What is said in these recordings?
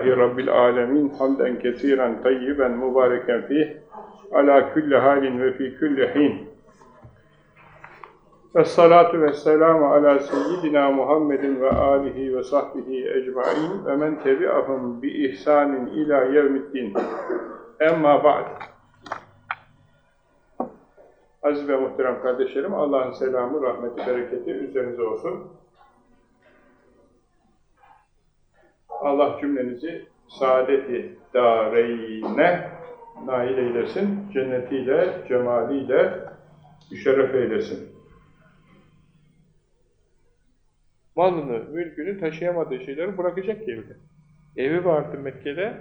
Rabbil alemin hamden kesiren tayyiben mübareken fih ala kulli halin ve fi kulli hin. Esselatu vesselamu ala seyyidina Muhammedin ve alihi ve sahbihi ecmain ve men tebi'ahum bi ihsanin ila yevmiddin. Emma ba'd. Aziz ve muhterem kardeşlerim Allah'ın selamı, rahmeti, bereketi üzerinize olsun. Allah cümlenizi saadeti dareyne nail eylesin, cennetiyle, cemaliyle müşerref eylesin. Malını, mülkünü, taşıyamadığı şeyleri bırakacak evde. Evi vardı Mekke'de,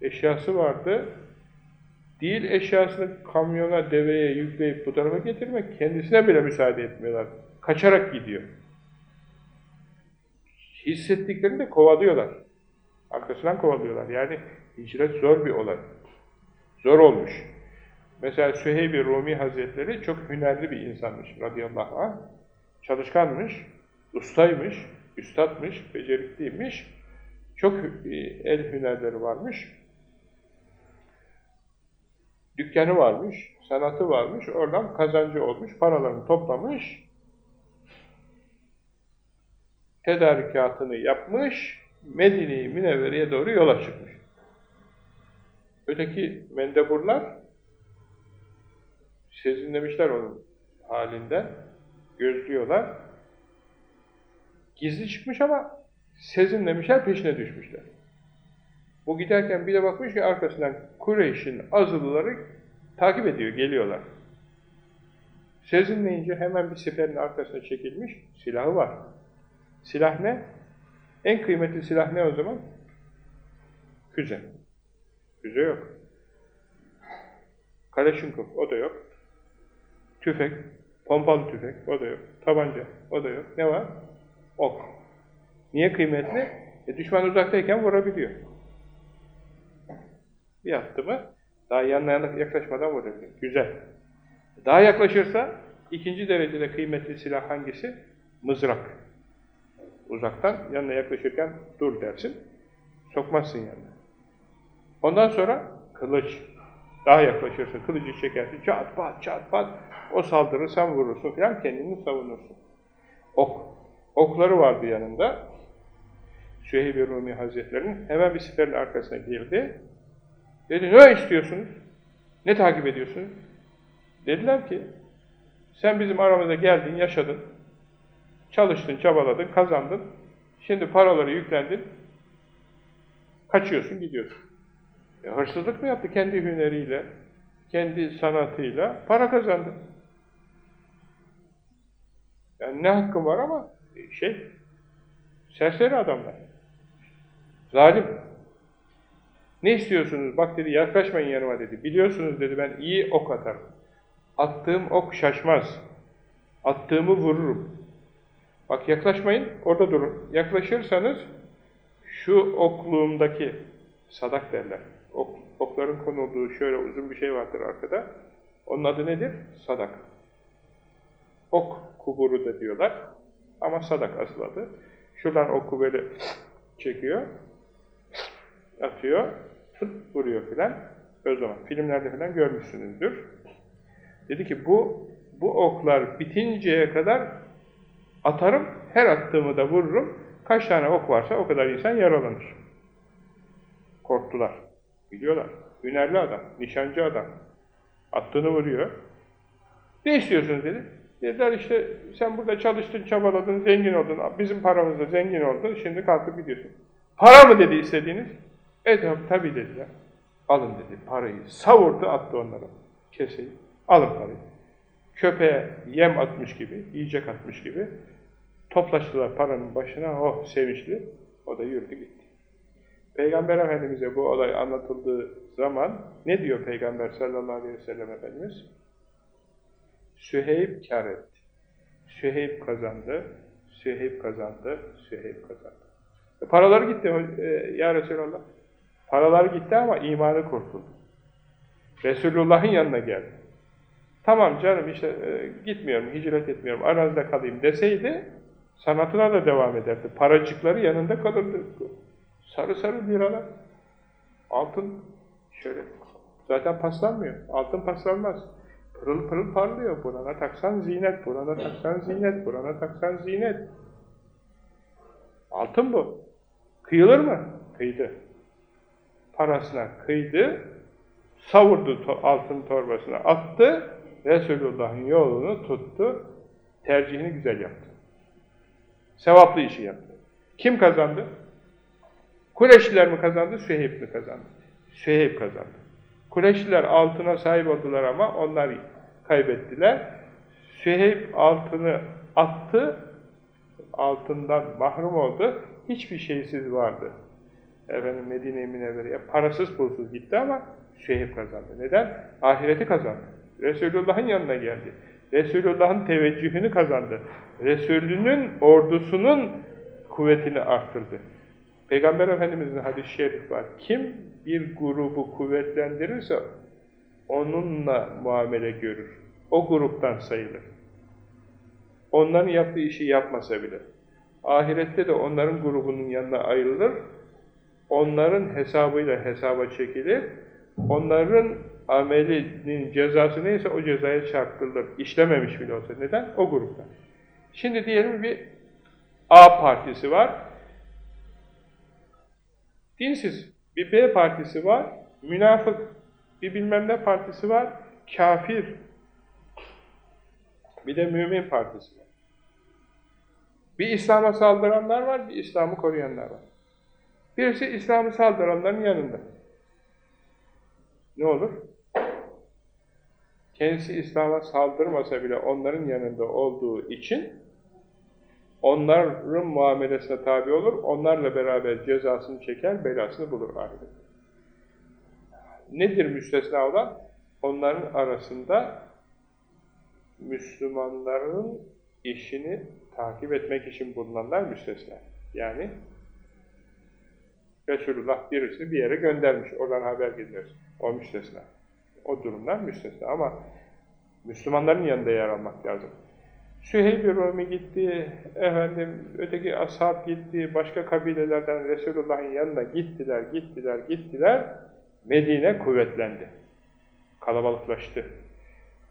eşyası vardı. Değil eşyasını kamyona, deveye yükleyip bu tarafa getirmek, kendisine bile müsaade etmiyorlar. Kaçarak gidiyor. Hissettiklerini de kovalıyorlar. Arkasından kovalıyorlar. Yani hicret zor bir olay. Zor olmuş. Mesela Süheyb-i Rumi Hazretleri çok hünerli bir insanmış radıyallahu anh. Çalışkanmış, ustaymış, üstadmış, becerikliymiş. Çok el hünerleri varmış. Dükkanı varmış, sanatı varmış, oradan kazancı olmuş, paralarını toplamış, tedarikatını yapmış, Medine-i Münevvere'ye doğru yola çıkmış. Öteki mendeburlar sezinlemişler onun halinden, gözlüyorlar. Gizli çıkmış ama sezinlemişler, peşine düşmüşler. Bu giderken bir de bakmış ki arkasından Kureyş'in azılıları takip ediyor, geliyorlar. Sezinleyince hemen bir siperin arkasına çekilmiş, silahı var. Silah ne? En kıymetli silah ne o zaman? Füze. Füze yok. Kaleşinkov, o da yok. Tüfek, pompalı tüfek, o da yok. Tabanca, o da yok. Ne var? Ok. Niye kıymetli? E, düşman uzaktayken vurabiliyor. Bir attı mı, daha yanına yaklaşmadan vurabiliyor. Güzel. Daha yaklaşırsa, ikinci derecede kıymetli silah hangisi? Mızrak. Uzaktan, yanına yaklaşırken dur dersin, sokmazsın yanına. Ondan sonra kılıç. Daha yaklaşırsın, kılıcı çekersin, çat pat çat pat, o saldırır, sen vurursun falan, kendini savunursun. Ok. Okları vardı yanında. Süheyb-i Rumi Hazretleri'nin hemen bir siperin arkasına girdi. Dedi, ne istiyorsunuz? Ne takip ediyorsunuz? Dediler ki, sen bizim aramıza geldin, yaşadın, Çalıştın, çabaladın, kazandın. Şimdi paraları yüklendin. Kaçıyorsun, gidiyorsun. E, hırsızlık mı yaptı kendi hüneriyle, kendi sanatıyla? Para kazandı. Yani ne hakkım var ama şey, serseri adamlar. Zalim. Ne istiyorsunuz? Bak dedi, yaklaşmayın yanıma dedi. Biliyorsunuz dedi, ben iyi ok atarım. Attığım ok şaşmaz. Attığımı vururum. Bak yaklaşmayın, orada durun. Yaklaşırsanız şu okluğumdaki sadak derler. Ok, okların konulduğu şöyle uzun bir şey vardır arkada. Onun adı nedir? Sadak. Ok kuburu da diyorlar. Ama sadak asıl adı. Şuradan oku böyle çekiyor. Atıyor. vuruyor filan. O zaman filmlerde filan görmüşsünüzdür. Dedi ki bu bu oklar bitinceye kadar Atarım, her attığımı da vururum. Kaç tane ok varsa o kadar insan yaralanır. Korktular. Biliyorlar. Hünerli adam, nişancı adam. Attığını vuruyor. Ne istiyorsunuz dedi. Dediler işte sen burada çalıştın, çabaladın, zengin oldun, bizim paramızla zengin oldun, şimdi kalkıp gidiyorsun. Para mı dedi istediğiniz? Evet tabii dediler. Alın dedi parayı. Savurdu attı onlara. Keseyi. Alın parayı köpeğe yem atmış gibi, yiyecek atmış gibi toplaştılar paranın başına, oh sevinçli, o da yürüdü gitti. Peygamber Efendimiz'e bu olay anlatıldığı zaman ne diyor Peygamber sallallahu aleyhi ve sellem Efendimiz? Süheyb kar etti. Süheyb kazandı, Süheyb kazandı, Süheyb kazandı. E, paraları gitti e, ya Resulallah. Paralar gitti ama imanı kurtuldu. Resulullah'ın yanına geldi tamam canım işte e, gitmiyorum, hicret etmiyorum, aranızda kalayım deseydi sanatına da devam ederdi. Paracıkları yanında kalırdı. Sarı sarı liralar. Altın şöyle. Zaten paslanmıyor. Altın paslanmaz. Pırıl pırıl parlıyor. Burana taksan zinet, burana taksan zinet, burana taksan zinet. Altın bu. Kıyılır mı? Kıydı. Parasına kıydı, savurdu to altın torbasına, attı, Resulullah'ın yolunu tuttu, tercihini güzel yaptı. Sevaplı işi yaptı. Kim kazandı? Kureşliler mi kazandı, Süheyb mi kazandı? Süheyb kazandı. Kureşliler altına sahip oldular ama onlar kaybettiler. Süheyb altını attı, altından mahrum oldu. Hiçbir şeysiz vardı. Efendim Medine-i Münevvere'ye parasız pulsuz gitti ama Süheyb kazandı. Neden? Ahireti kazandı. Resulullah'ın yanına geldi. Resulullah'ın teveccühünü kazandı. Resulünün ordusunun kuvvetini arttırdı. Peygamber Efendimiz'in hadis-i şerif var. Kim bir grubu kuvvetlendirirse onunla muamele görür. O gruptan sayılır. Onların yaptığı işi yapmasa bile. Ahirette de onların grubunun yanına ayrılır. Onların hesabıyla hesaba çekilir. Onların amelinin cezası neyse o cezaya çarptırılır. İşlememiş bile olsa. Neden? O gruptan. Şimdi diyelim bir A partisi var. Dinsiz. Bir B partisi var. Münafık. Bir bilmem ne partisi var. Kafir. Bir de mümin partisi var. Bir İslam'a saldıranlar var, bir İslam'ı koruyanlar var. Birisi İslam'ı saldıranların yanında. Ne olur? Kendisi İslam'a saldırmasa bile onların yanında olduğu için onların muamelesine tabi olur, onlarla beraber cezasını çeker, belasını bulur ahirette. Nedir müstesna olan? Onların arasında Müslümanların işini takip etmek için bulunanlar müstesna. Yani Resulullah birisini bir yere göndermiş, oradan haber geliyor. O müstesna. O durumlar müstesna ama Müslümanların yanında yer almak lazım. Süheyb-i Rumi gitti, efendim öteki ashab gitti, başka kabilelerden Resulullah'ın yanına gittiler, gittiler, gittiler. Medine kuvvetlendi. Kalabalıklaştı.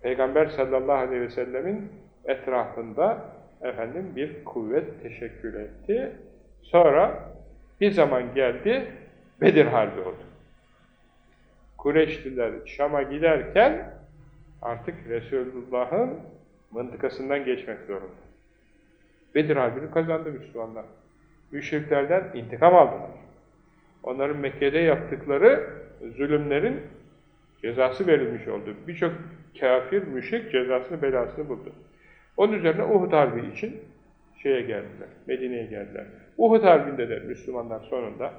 Peygamber sallallahu aleyhi ve sellemin etrafında efendim bir kuvvet teşekkür etti. Sonra bir zaman geldi, Bedir Harbi oldu. Kureyşliler Şam'a giderken artık Resulullah'ın mıntıkasından geçmek zorunda. Bedir Harbi'ni kazandı Müslümanlar. Müşriklerden intikam aldılar. Onların Mekke'de yaptıkları zulümlerin cezası verilmiş oldu. Birçok kafir, müşrik cezasını, belasını buldu. Onun üzerine Uhud Harbi için şeye geldiler, Medine'ye geldiler. Uhud Harbi'nde de Müslümanlar sonunda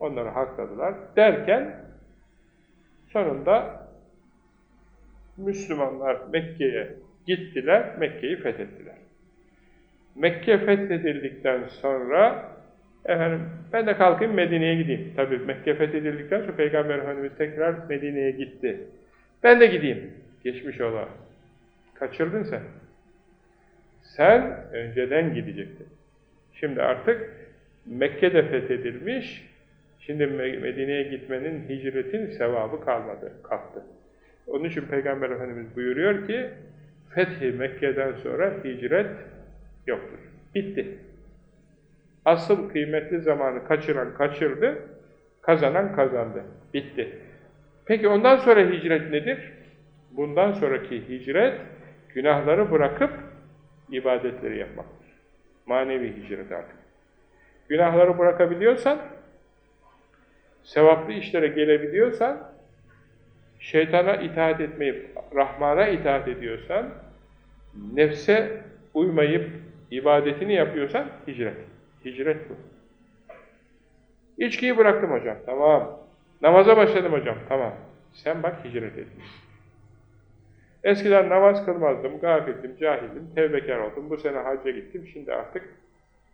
onları hakladılar. Derken sonunda Müslümanlar Mekke'ye gittiler, Mekke'yi fethettiler. Mekke fethedildikten sonra efendim ben de kalkayım Medine'ye gideyim. Tabii Mekke fethedildikten sonra Peygamber Efendimiz tekrar Medine'ye gitti. Ben de gideyim. Geçmiş ola. Kaçırdın sen. Sen önceden gidecektin. Şimdi artık Mekke'de fethedilmiş, şimdi Medine'ye gitmenin, hicretin sevabı kalmadı, kalktı. Onun için Peygamber Efendimiz buyuruyor ki, Fethi Mekke'den sonra hicret yoktur. Bitti. Asıl kıymetli zamanı kaçıran kaçırdı, kazanan kazandı. Bitti. Peki ondan sonra hicret nedir? Bundan sonraki hicret, günahları bırakıp ibadetleri yapmaktır. Manevi hicret artık. Günahları bırakabiliyorsan, sevaplı işlere gelebiliyorsan, şeytana itaat etmeyip Rahman'a itaat ediyorsan, nefse uymayıp ibadetini yapıyorsan hicret. Hicret bu. İçkiyi bıraktım hocam, tamam. Namaza başladım hocam, tamam. Sen bak hicret etmişsin. Eskiden namaz kılmazdım, gafildim, cahildim, tevbekar oldum. Bu sene hacca gittim, şimdi artık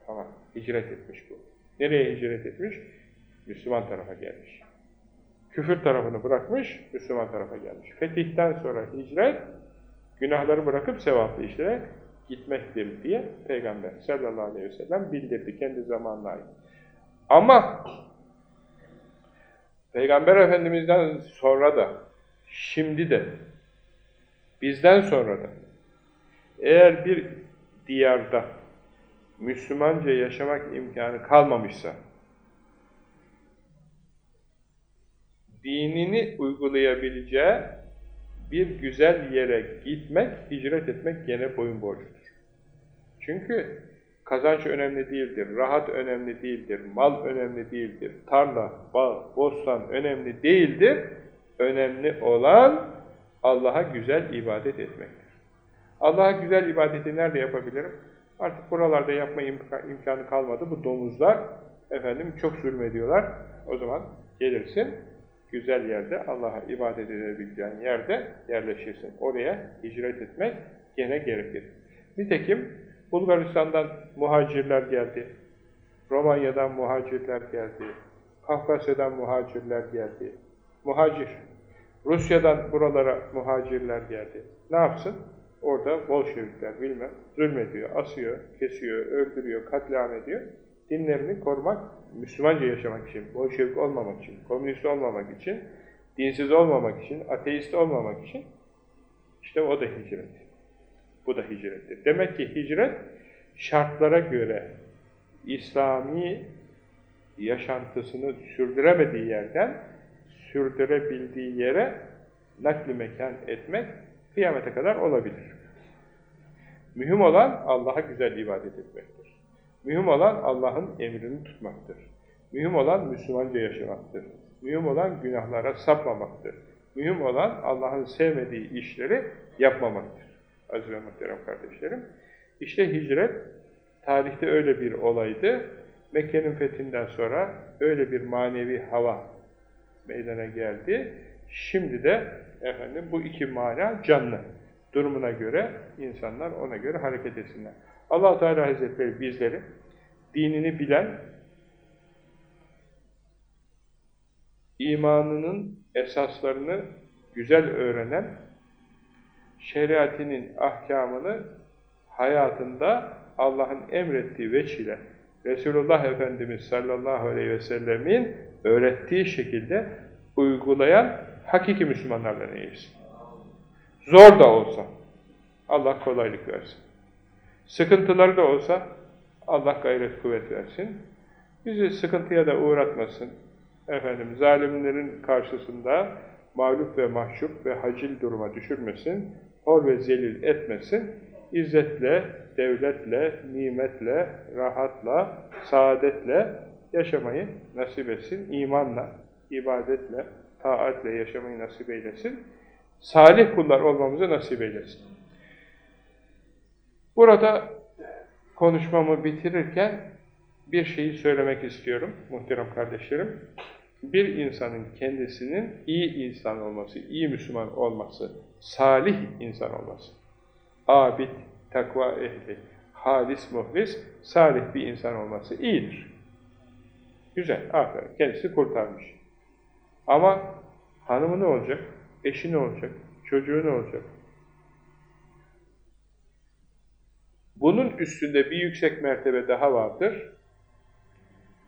tamam, hicret etmiş bu. Nereye hicret etmiş? Müslüman tarafa gelmiş. Küfür tarafını bırakmış, Müslüman tarafa gelmiş. Fetihten sonra hicret, günahları bırakıp sevaplı işlere gitmektir diye Peygamber sallallahu aleyhi ve sellem bildirdi kendi zamanına ait. Ama Peygamber Efendimiz'den sonra da, şimdi de, bizden sonra da, eğer bir diyarda Müslümanca yaşamak imkanı kalmamışsa, dinini uygulayabileceği bir güzel yere gitmek, hicret etmek gene boyun borcudur. Çünkü kazanç önemli değildir, rahat önemli değildir, mal önemli değildir, tarla, bağ, bostan önemli değildir. Önemli olan Allah'a güzel ibadet etmektir. Allah'a güzel ibadeti nerede yapabilirim? Artık buralarda yapma imkanı kalmadı. Bu domuzlar efendim çok zulmediyorlar. O zaman gelirsin, güzel yerde, Allah'a ibadet edebileceğin yerde yerleşirsin. Oraya hicret etmek gene gerekir. Nitekim Bulgaristan'dan muhacirler geldi, Romanya'dan muhacirler geldi, Kafkasya'dan muhacirler geldi. Muhacir. Rusya'dan buralara muhacirler geldi. Ne yapsın? Orada Bolşevikler bilmem zulmediyor, asıyor, kesiyor, öldürüyor, katliam ediyor. Dinlerini korumak, Müslümanca yaşamak için, Bolşevik olmamak için, komünist olmamak için, dinsiz olmamak için, ateist olmamak için işte o da hicret. Bu da hicrettir. Demek ki hicret şartlara göre İslami yaşantısını sürdüremediği yerden sürdürebildiği yere nakli mekan etmek kıyamete kadar olabilir. Mühim olan Allah'a güzel ibadet etmektir. Mühim olan Allah'ın emrini tutmaktır. Mühim olan Müslümanca yaşamaktır. Mühim olan günahlara sapmamaktır. Mühim olan Allah'ın sevmediği işleri yapmamaktır. Aziz ve muhterem kardeşlerim. İşte hicret tarihte öyle bir olaydı. Mekke'nin fethinden sonra öyle bir manevi hava meydana geldi. Şimdi de efendim bu iki mana canlı. Durumuna göre insanlar ona göre hareket etsinler. Allah Teala Hazretleri bizleri dinini bilen, imanının esaslarını güzel öğrenen, şeriatinin ahkamını hayatında Allah'ın emrettiği veçile Resulullah Efendimiz sallallahu aleyhi ve sellemin öğrettiği şekilde uygulayan hakiki Müslümanlardan eylesin. Zor da olsa Allah kolaylık versin. Sıkıntıları da olsa Allah gayret kuvvet versin. Bizi sıkıntıya da uğratmasın. Efendim zalimlerin karşısında mağlup ve mahcup ve hacil duruma düşürmesin. Hor ve zelil etmesin. İzzetle, devletle, nimetle, rahatla, saadetle yaşamayı nasip etsin. İmanla, ibadetle, taatle yaşamayı nasip eylesin. Salih kullar olmamızı nasip eylesin. Burada konuşmamı bitirirken bir şeyi söylemek istiyorum muhterem kardeşlerim. Bir insanın kendisinin iyi insan olması, iyi Müslüman olması, salih insan olması, abid, takva ehli, halis, muhlis, salih bir insan olması iyidir. Güzel, aferin. Kendisi kurtarmış. Ama hanımı ne olacak? Eşi ne olacak? Çocuğu ne olacak? Bunun üstünde bir yüksek mertebe daha vardır.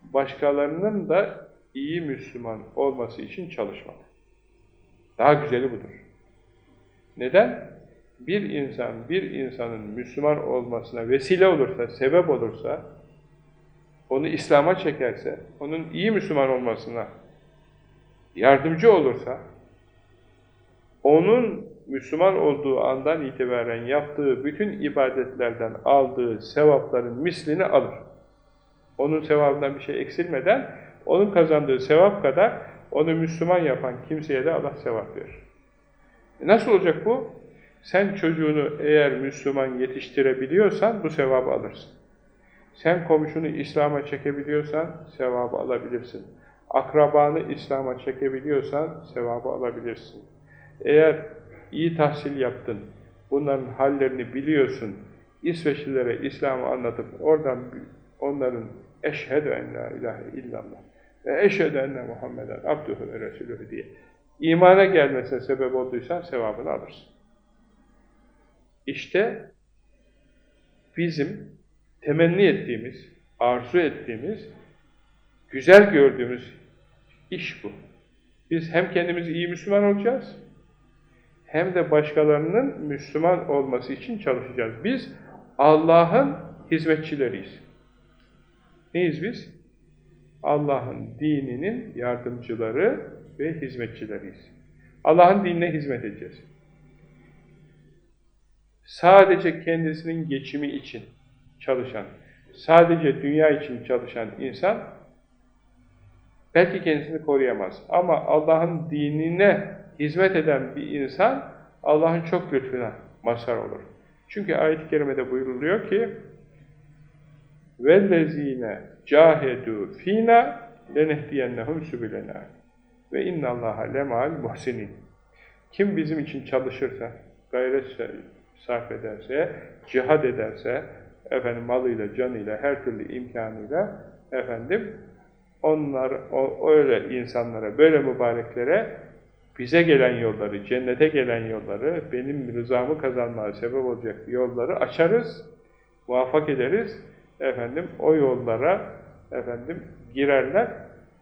Başkalarının da iyi Müslüman olması için çalışmak. Daha güzeli budur. Neden? Bir insan, bir insanın Müslüman olmasına vesile olursa, sebep olursa, onu İslam'a çekerse, onun iyi Müslüman olmasına yardımcı olursa, onun Müslüman olduğu andan itibaren yaptığı bütün ibadetlerden aldığı sevapların mislini alır. Onun sevabından bir şey eksilmeden, onun kazandığı sevap kadar onu Müslüman yapan kimseye de Allah sevap verir. E nasıl olacak bu? Sen çocuğunu eğer Müslüman yetiştirebiliyorsan bu sevabı alırsın. Sen komşunu İslam'a çekebiliyorsan sevabı alabilirsin. Akrabanı İslam'a çekebiliyorsan sevabı alabilirsin. Eğer iyi tahsil yaptın, bunların hallerini biliyorsun, İsveçlilere İslam'ı anlatıp oradan onların eşhedü en la ilahe illallah ve eşhedü enne Muhammeden abduhu ve resulühü diye imana gelmesine sebep olduysan sevabını alırsın. İşte bizim temenni ettiğimiz, arzu ettiğimiz, güzel gördüğümüz iş bu. Biz hem kendimiz iyi Müslüman olacağız, hem de başkalarının Müslüman olması için çalışacağız. Biz Allah'ın hizmetçileriyiz. Neyiz biz? Allah'ın dininin yardımcıları ve hizmetçileriyiz. Allah'ın dinine hizmet edeceğiz. Sadece kendisinin geçimi için çalışan, sadece dünya için çalışan insan belki kendisini koruyamaz. Ama Allah'ın dinine hizmet eden bir insan Allah'ın çok lütfuna mazhar olur. Çünkü ayet-i kerimede buyuruluyor ki وَالَّذ۪ينَ جَاهَدُوا ف۪ينَا لَنَهْدِيَنَّهُمْ سُبُلَنَا ve inna Allaha lemal muhsinin. Kim bizim için çalışırsa, gayret sarf ederse, cihad ederse, efendim malıyla, canıyla, her türlü imkanıyla efendim onlar o, öyle insanlara, böyle mübareklere bize gelen yolları, cennete gelen yolları, benim rızamı kazanmaya sebep olacak yolları açarız, muvaffak ederiz. Efendim o yollara efendim girerler,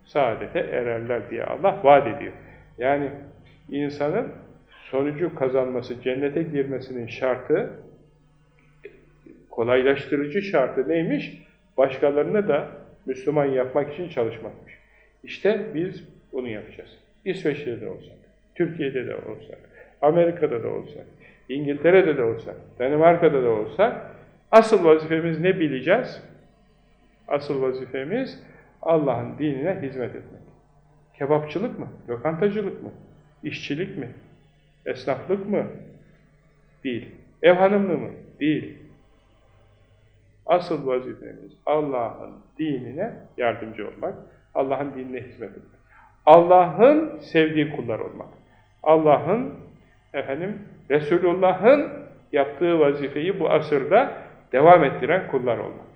saadete ererler diye Allah vaat ediyor. Yani insanın sonucu kazanması, cennete girmesinin şartı, kolaylaştırıcı şartı neymiş? Başkalarını da Müslüman yapmak için çalışmakmış. İşte biz bunu yapacağız. İsveç'te de olsak, Türkiye'de de olsak, Amerika'da da olsak, İngiltere'de de olsak, Danimarka'da da olsak, asıl vazifemiz ne bileceğiz? Asıl vazifemiz Allah'ın dinine hizmet etmek. Kebapçılık mı? Lokantacılık mı? İşçilik mi? Esnaflık mı? Değil. Ev hanımlığı mı? Değil. Asıl vazifemiz Allah'ın dinine yardımcı olmak, Allah'ın dinine hizmet etmek. Allah'ın sevdiği kullar olmak. Allah'ın, efendim, Resulullah'ın yaptığı vazifeyi bu asırda devam ettiren kullar olmak.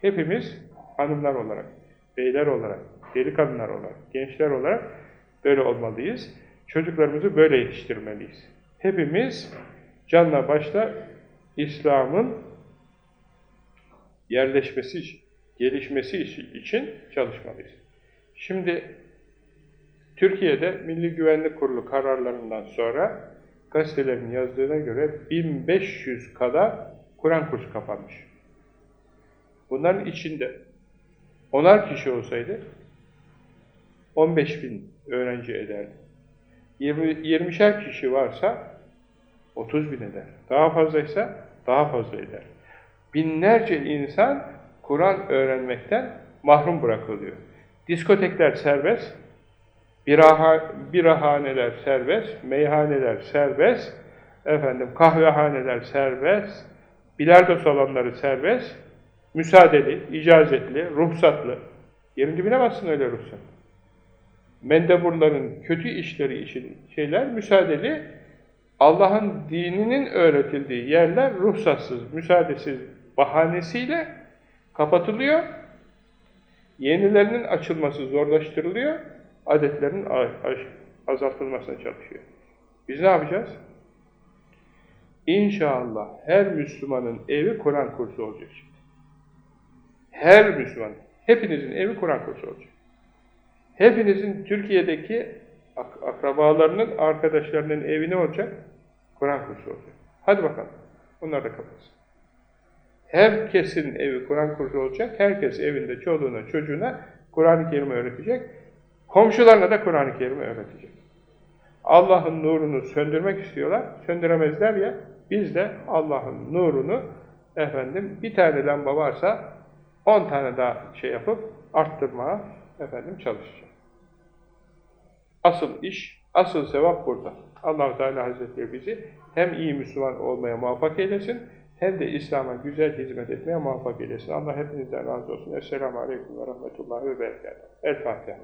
Hepimiz hanımlar olarak, beyler olarak, delikanlılar olarak, gençler olarak böyle olmalıyız. Çocuklarımızı böyle yetiştirmeliyiz. Hepimiz canla başla İslam'ın yerleşmesi, gelişmesi için çalışmalıyız. Şimdi Türkiye'de Milli Güvenlik Kurulu kararlarından sonra gazetelerin yazdığına göre 1500 kadar Kur'an kursu kapanmış. Bunların içinde onar kişi olsaydı 15 bin öğrenci ederdi. 20, 20'şer kişi varsa 30 bin eder. Daha fazlaysa daha fazla eder. Binlerce insan Kur'an öğrenmekten mahrum bırakılıyor. Diskotekler serbest, biraha, birahaneler serbest, meyhaneler serbest, efendim kahvehaneler serbest, bilardo salonları serbest, müsaadeli, icazetli, ruhsatlı. Yerin dibine bassın öyle ruhsat. Mendeburların kötü işleri için şeyler müsaadeli, Allah'ın dininin öğretildiği yerler ruhsatsız, müsaadesiz bahanesiyle kapatılıyor. Yenilerinin açılması zorlaştırılıyor. Adetlerin azaltılmasına çalışıyor. Biz ne yapacağız? İnşallah her Müslümanın evi Kur'an kursu olacak şimdi. Her Müslüman, hepinizin evi Kur'an kursu olacak. Hepinizin Türkiye'deki ak akrabalarının, arkadaşlarının evi ne olacak? Kur'an kursu olacak. Hadi bakalım. Bunlar da kapatsın. Herkesin evi Kur'an kursu olacak. Herkes evinde çoluğuna, çocuğuna Kur'an-ı Kerim öğretecek. Komşularına da Kur'an-ı Kerim öğretecek. Allah'ın nurunu söndürmek istiyorlar. Söndüremezler ya. Biz de Allah'ın nurunu efendim bir tane lamba varsa on tane daha şey yapıp arttırmaya efendim çalışacağız. Asıl iş, asıl sevap burada. allah Teala Hazretleri bizi hem iyi Müslüman olmaya muvaffak eylesin, hem de İslam'a güzel hizmet etmeye muvaffak eylesin. Allah hepinizden razı olsun. Esselamu Aleyküm ve Rahmetullahi ve Berekatuhu. El Fatiha.